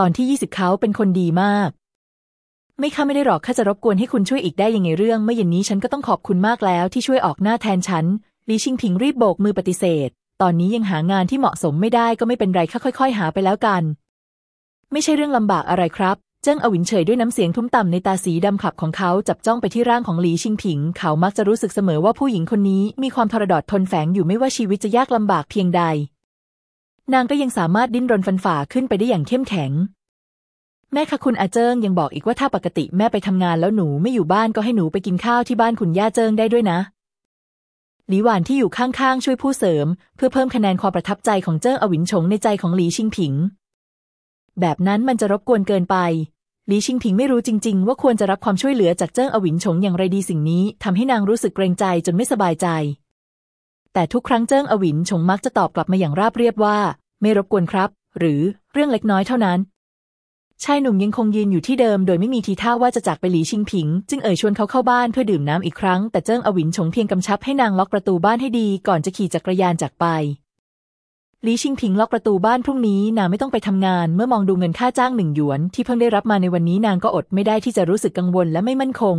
ตอนที่ยี่สิบเขาเป็นคนดีมาก ไม่ข้าไม่ได้หรอกข้าจะรบกวนให้คุณช่วยอีกได้ยังไงเรื่อง เมื่อเย็นนี้ฉันก็ต้องขอบคุณมากแล้วที่ช่วยออกหน้าแทนฉันลีชิงพิงรีบโบกมือปฏิเสธ ตอนนี้ยังหางานที่เหมาะสมไม่ได้ก็ไม่เป็นไรข้าค่อย ๆ หาไปแล้วกัน ไม่ใช่เรื่องลำบากอะไรครับ เจิ้งอวินเฉยด้วยน้ำเสียงทุ้มต่ำในตาสีดำขับของเขาจับจ้องไปที่ร่างของหลีชิงผิง เขามักจะรู้สึกเสมอว่าผู้หญิงคนนี้มีความทรดอดทนแฝงอยู่ไม่ว่าชีวิตจะยากลำบากเพียงใด นางก็ยังสามารถดิ้นรนฟันฝ่าขึ้นไปได้อย่างเข้มแข็ง แม่คะคุณอาเจิงยังบอกอีกว่าถ้าปกติแม่ไปทำงานแล้วหนูไม่อยู่บ้านก็ให้หนูไปกินข้าวที่บ้านคุณย่าเจิงได้ด้วยนะหลีหวานที่อยู่ข้างๆช่วยผู้เสริม เพื่อเพิ่มคะแนนความประทับใจของเจิ้งอวินชงในใจของหลีชิงผิง แบบนั้นมันจะรบกวนเกินไปหลีชิงผิงไม่รู้จริง ๆ ว่าควรจะรับความช่วยเหลือจากเจิ้งอวินชงอย่างไรดีสิ่งนี้ทำให้นางรู้สึกเกรงใจจนไม่สบายใจ แต่ทุกครั้งเจิ้งอวินชงมักจะตอบกลับมาอย่างราบเรียบว่า ไม่รบกวนครับ หรือเรื่องเล็กน้อยเท่านั้น ชายหนุ่มยังคงยืนอยู่ที่เดิม โดยไม่มีทีท่าว่าจะจากไปหลีชิงผิง จึงเอ่ยชวนเขาเข้าบ้านเพื่อดื่มน้ำอีกครั้ง แต่เจิ้งอวินชงเพียงกำชับให้นางล็อกประตูบ้านให้ดีก่อนจะขี่จักรยานจากไปหลีชิงผิงล็อกประตูบ้านพรุ่งนี้นางไม่ต้องไปทำงาน เมื่อมองดูเงินค่าจ้างหนึ่งหยวนที่เพิ่งได้รับมาในวันนี้นางก็อดไม่ได้ที่จะรู้สึกกังวลและไม่มั่นคง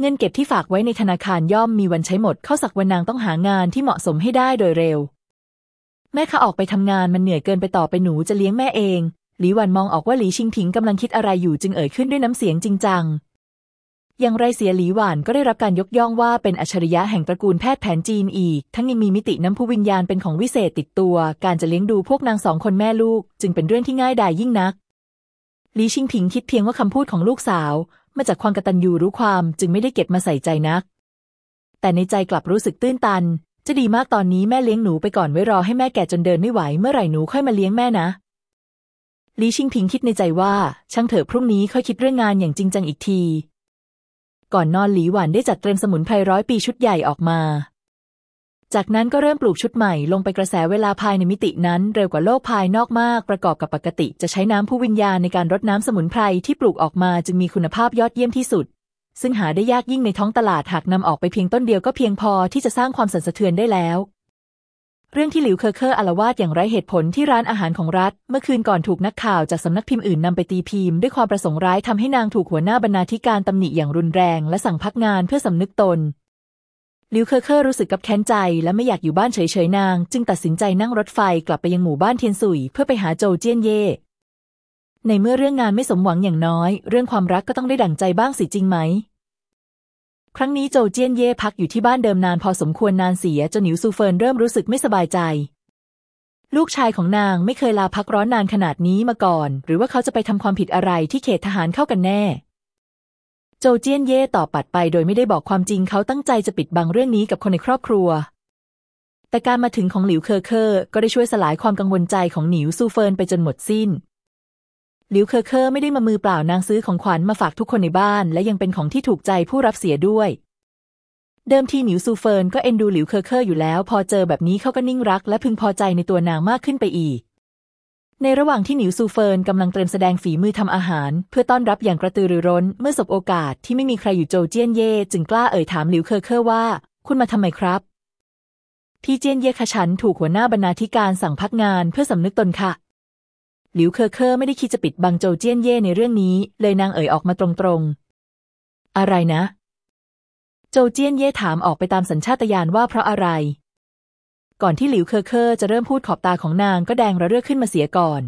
เงินเก็บที่ฝากไว้ในธนาคารย่อมมีวันใช้หมด เข้าสักวันนางต้องหางานที่เหมาะสมให้ได้โดยเร็ว แม่ข้าออกไปทำงานมันเหนื่อยเกินไปต่อไปหนูจะเลี้ยงแม่เอง หลีหวันมองออกว่าหลีชิงผิงกำลังคิดอะไรอยู่จึงเอ่ยขึ้นด้วยน้ำเสียงจริงจัง อย่างไรเสียหลีหวานก็ได้รับการยกย่องว่าเป็นอัจฉริยะแห่งตระกูลแพทย์แผนจีนอีก ทั้งยังมีมิติน้ำผู้วิญญาณเป็นของวิเศษติดตัว การจะเลี้ยงดูพวกนางสองคนแม่ลูก จึงเป็นเรื่องที่ง่ายดายยิ่งนักหลีชิงผิงคิดเพียงว่าคำพูดของลูกสาว มาจากความกตัญญูรู้ความจึงไม่ได้เก็บมาใส่ใจนัก แต่ในใจกลับรู้สึกตื้นตัน จะดีมากตอนนี้แม่เลี้ยงหนูไปก่อนไว้รอให้แม่แก่จนเดินไม่ไหวเมื่อไหร่หนูค่อยมาเลี้ยงแม่นะลีชิงพิงคิดในใจว่า ช่างเถอะพรุ่งนี้ค่อยคิดเรื่องงานอย่างจริงจังอีกที ก่อนนอนหลีหวานได้จัดเตรียมสมุนไพรร้อยปีชุดใหญ่ออกมา จากนั้นก็เริ่มปลูกชุดใหม่ลงไปกระแสเวลาภายในมิตินั้น เร็วกว่าโลกภายนอกมากประกอบกับปกติ จะใช้น้ำผู้วิญญาณในการรดน้ำสมุนไพรที่ปลูกออกมาจึงมีคุณภาพยอดเยี่ยมที่สุด ซึ่งหาได้ยากยิ่งในท้องตลาดหากนำออกไปเพียงต้นเดียวก็เพียงพอที่จะสร้างความสั่นสะเทือนได้แล้ว เรื่องที่หลิวเคอเคอร์อาละวาดอย่างไร้เหตุผลที่ร้านอาหารของรัฐ เมื่อคืนก่อนถูกนักข่าวจากสำนักพิมพ์อื่นนำไปตีพิมพ์ด้วยความประสงค์ร้ายทำให้นางถูกหัวหน้าบรรณาธิการตำหนิอย่างรุนแรง และสั่งพักงานเพื่อสำนึกตนหลิวเคอเคอร์รู้สึกคับแค้นใจและไม่อยากอยู่บ้านเฉยๆนาง จึงตัดสินใจนั่งรถไฟกลับไปยังหมู่บ้านเทียนสุยเพื่อไปหาโจเจี้ยนเย่ ในเมื่อเรื่องงานไม่สมหวังอย่างน้อย เรื่องความรักก็ต้องได้ดั่งใจบ้างสิจริงไหม ครั้งนี้โจเจี้ยนเย่พักอยู่ที่บ้านเดิมนานพอสมควรนานเสียจนหนิวซูเฟินเริ่มรู้สึกไม่สบายใจ ลูกชายของนางไม่เคยลาพักร้อนนานขนาดนี้มาก่อน หรือว่าเขาจะไปทำความผิดอะไรที่เขตทหารเข้ากันแน่ โจเจี้ยนเย่ตอบปัดไปโดยไม่ได้บอกความจริงเขาตั้งใจจะปิดบังเรื่องนี้กับคนในครอบครัวแต่การมาถึงของหลิวเคอเคอร์ก็ได้ช่วยสลายความกังวลใจของหนิวซูเฟินไปจนหมดสิ้น หลิวเคอเคอร์ไม่ได้มามือเปล่านางซื้อของขวัญมาฝากทุกคนในบ้าน และยังเป็นของที่ถูกใจผู้รับเสียด้วย เดิมทีหนิวซูเฟินก็เอ็นดูหลิวเคอเคอร์อยู่แล้ว พอเจอแบบนี้เข้าก็ยิ่งรัก และพึงพอใจในตัวนางมากขึ้นไปอีก ในระหว่างที่หนิวซูเฟินกำลังเตรียมแสดงฝีมือทำอาหาร เพื่อต้อนรับอย่างกระตือรือร้น เมื่อสบโอกาสที่ไม่มีใครอยู่โจเจี้ยนเย่จึงกล้าเอ่ยถามหลิวเคอเคอร์ว่า คุณมาทำไมครับ พี่เจี้ยนเย่ฉันถูกหัวหน้าบรรณาธิการสั่งพักงานเพื่อสำนึกตนค่ะ หลิวเคอเคอร์ไม่ได้คิดจะปิดบังโจเจี้ยนเย่ในเรื่องนี้ เลยนางเอ่ยออกมาตรงๆ อะไรนะ โจเจี้ยนเย่ถามออกไปตามสัญชาตญาณว่าเพราะอะไร ก่อนที่หลิวเคอเคอร์จะเริ่มพูดขอบตาของนางก็แดงระเรื่อขึ้นมาเสียก่อน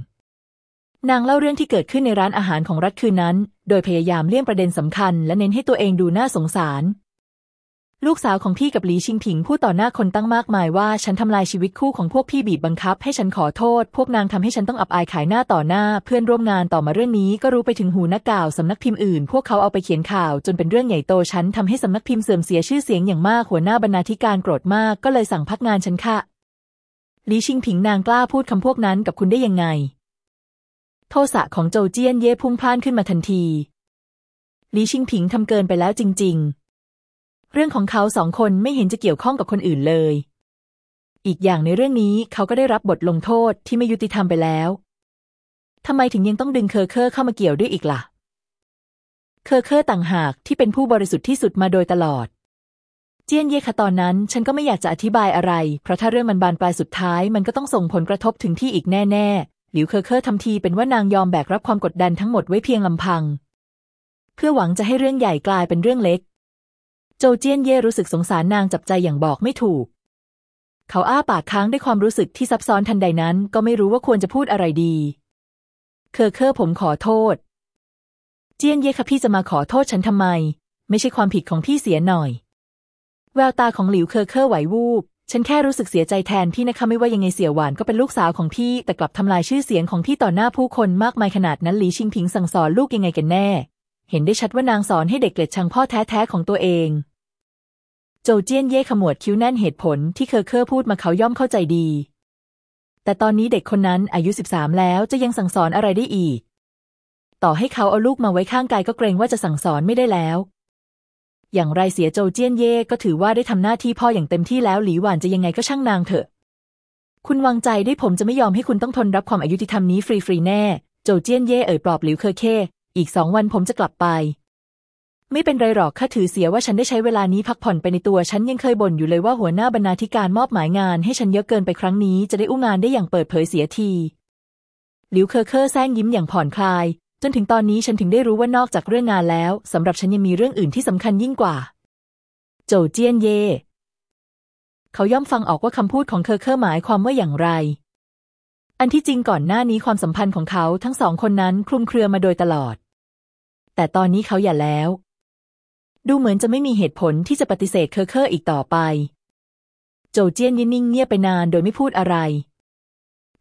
นางเล่าเรื่องที่เกิดขึ้นในร้านอาหารของรัฐคืนนั้น โดยพยายามเลี่ยงประเด็นสำคัญและเน้นให้ตัวเองดูน่าสงสาร ลูกสาวของพี่กับหลีชิงผิงพูดต่อหน้าคนตั้งมากมายว่าฉันทำลายชีวิตคู่ของพวกพี่บีบบังคับให้ฉันขอโทษ พวกนางทำให้ฉันต้องอับอายขายหน้าต่อหน้า เพื่อนร่วมงานต่อมาเรื่องนี้ก็รู้ไปถึงหูนักข่าวสำนักพิมพ์อื่น พวกเขาเอาไปเขียนข่าว จนเป็นเรื่องใหญ่โตฉันทำให้สำนักพิมพ์เสื่อมเสียชื่อเสียงอย่างมากหัวหน้าบรรณาธิการโกรธมากก็เลยสั่งพักงานฉันค่ะหลีชิงผิงนางกล้าพูดคำพวกนั้นกับคุณได้ยังไง โทสะของโจเจี้ยนเย่พุ่งพล่านขึ้นมาทันทีหลีชิงผิงทำเกินไปแล้วจริง ๆ เรื่องของเขาสองคนไม่เห็นจะเกี่ยวข้องกับคนอื่นเลย อีกอย่างในเรื่องนี้เขาก็ได้รับบทลงโทษที่ไม่ยุติธรรมไปแล้วทำไมถึงยังต้องดึงเคอร์เคอร์เข้ามาเกี่ยวด้วยอีกล่ะ เคอร์เคอร์ต่างหากที่เป็นผู้บริสุทธิ์ที่สุดมาโดยตลอด เจี้ยนเย่คะตอนนั้นฉันก็ไม่อยากจะอธิบายอะไร เพราะถ้าเรื่องมันบานปลายสุดท้าย มันก็ต้องส่งผลกระทบถึงพี่อีกแน่ๆ หลิวเคอร์เคอร์ทำทีเป็นว่านางยอมแบกรับความกดดันทั้งหมดไว้เพียงลำพัง เพื่อหวังจะให้เรื่องใหญ่กลายเป็นเรื่องเล็ก โจเจี้ยนเย่รู้สึกสงสารนางจับใจอย่างบอกไม่ถูก เขาอ้าปากค้างด้วยความรู้สึกที่ซับซ้อนทันใดนั้น ก็ไม่รู้ว่าควรจะพูดอะไรดี เคอเคอร์ผมขอโทษ เจี้ยนเย่ค่ะพี่จะมาขอโทษฉันทำไม ไม่ใช่ความผิดของพี่เสียหน่อย แววตาของหลิวเคอเคอร์ไหววูบฉันแค่รู้สึกเสียใจแทนพี่นะคะไม่ว่ายังไงเสี่ยหวานก็เป็นลูกสาวของพี่ แต่กลับทำลายชื่อเสียงของพี่ต่อหน้าผู้คนมากมายขนาดนั้นหลีชิงผิงสั่งสอนลูกยังไงกันแน่ เห็นได้ชัดว่านางสอนให้เด็กเกลียดชังพ่อแท้ๆของตัวเอง โจเจี้ยนเย่ขมวดคิ้วแน่นเหตุผลที่เคอเคอร์พูดมาเขาย่อมเข้าใจดี แต่ตอนนี้เด็กคนนั้นอายุสิบสามแล้วจะยังสั่งสอนอะไรได้อีก ต่อให้เขาเอาลูกมาไว้ข้างกายก็เกรงว่าจะสั่งสอนไม่ได้แล้ว อย่างไรเสียโจเจี้ยนเย่ก็ถือว่าได้ทำหน้าที่พ่ออย่างเต็มที่แล้วหลีหวานจะยังไงก็ช่างนางเถอะ คุณวางใจได้ผมจะไม่ยอมให้คุณต้องทนรับความอายุติธรรมนี้ฟรีๆแน่ โจเจี้ยนเย่เอ่ยปลอบหลิวเคอเค อีกสองวันผมจะกลับไป ไม่เป็นไรหรอกข้าถือเสียว่าฉันได้ใช้เวลานี้พักผ่อนไปในตัว ฉันยังเคยบ่นอยู่เลยว่าหัวหน้าบรรณาธิการมอบหมายงานให้ฉันเยอะเกินไปครั้งนี้จะได้อู้งานได้อย่างเปิดเผยเสียทีหลิวเคอเคอร์แสร้งยิ้มอย่างผ่อนคลาย จนถึงตอนนี้ฉันถึงได้รู้ว่านอกจากเรื่องงานแล้วสำหรับฉันยังมีเรื่องอื่นที่สำคัญยิ่งกว่า โจเจี้ยนเย่เขาย่อมฟังออกว่าคำพูดของเคอเคอหมายความว่าอย่างไร อันที่จริงก่อนหน้านี้ความสัมพันธ์ของเขาทั้งสองคนนั้นคลุมเครือมาโดยตลอด แต่ตอนนี้เขาหย่าแล้ว ดูเหมือนจะไม่มีเหตุผลที่จะปฏิเสธเคอเคออีกต่อไป โจเจี้ยนเย่นิ่งเงียบไปนานโดยไม่พูดอะไร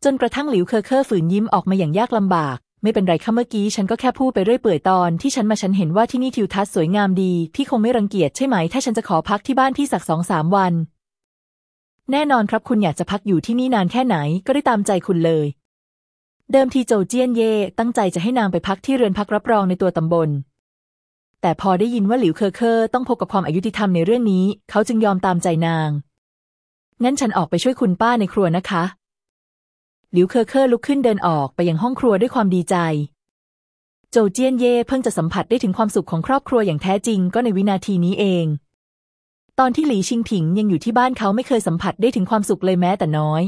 จนกระทั่งหลิวเคอเคอฝืนยิ้มออกมาอย่างยากลำบาก ไม่เป็นไรค่ะเมื่อกี้ฉันก็แค่พูดไปเรื่อยเปื่อยตอนที่ฉันมาฉันเห็นว่าที่นี่ทิวทัศน์สวยงามดี พี่คงไม่รังเกียจใช่ไหม ถ้าฉันจะขอพักที่บ้านพี่สักสองสามวัน แน่นอนครับคุณอยากจะพักอยู่ที่นี่นานแค่ไหนก็ได้ตามใจคุณเลย เดิมทีโจเจี้ยนเย่ตั้งใจจะให้นางไปพักที่เรือนพักรับรองในตัวตำบล แต่พอได้ยินว่าหลิวเคอเคอต้องพบกับความอายุติธรรมในเรื่องนี้ เขาจึงยอมตามใจนาง งั้นฉันออกไปช่วยคุณป้าในครัวนะคะ หลิวเคอเคอลุกขึ้นเดินออกไปยังห้องครัวด้วยความดีใจ โจเจี้ยนเย่เพิ่งจะสัมผัสได้ถึงความสุขของครอบครัวอย่างแท้จริงก็ในวินาทีนี้เอง ตอนที่หลีชิงผิงยังอยู่ที่บ้านเขาไม่เคยสัมผัสได้ถึงความสุขเลยแม้แต่น้อย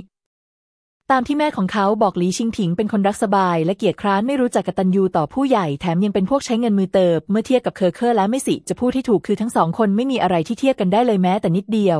ตามที่แม่ของเขาบอกหลีชิงผิงเป็นคนรักสบายและเกียจคร้านไม่รู้จักกตัญญูต่อผู้ใหญ่แถมยังเป็นพวกใช้เงินมือเติบ เมื่อเทียบกับเคอร์เคอร์และไม่สิจะพูดที่ถูกคือทั้งสองคนไม่มีอะไรที่เทียบกันได้เลยแม้แต่นิดเดียว